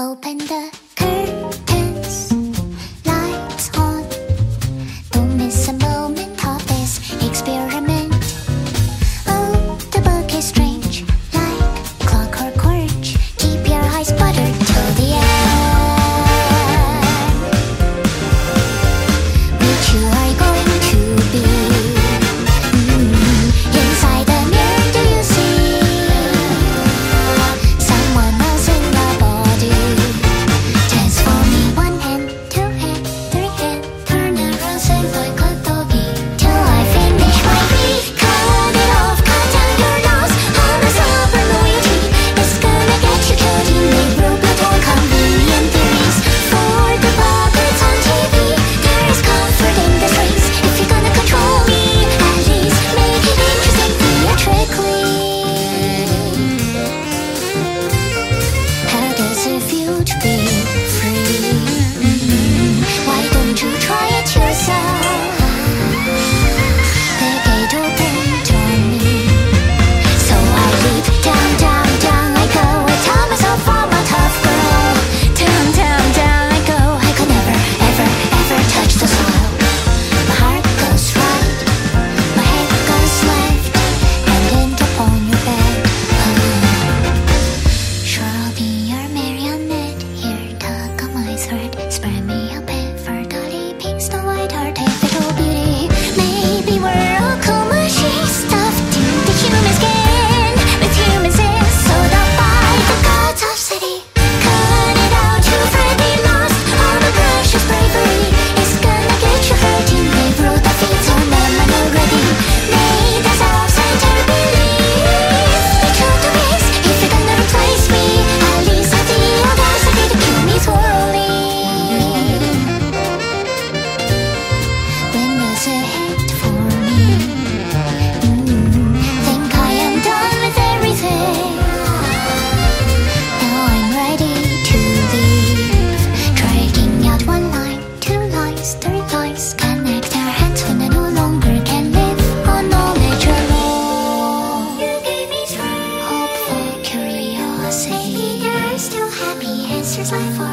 Open the on. Spread 拜托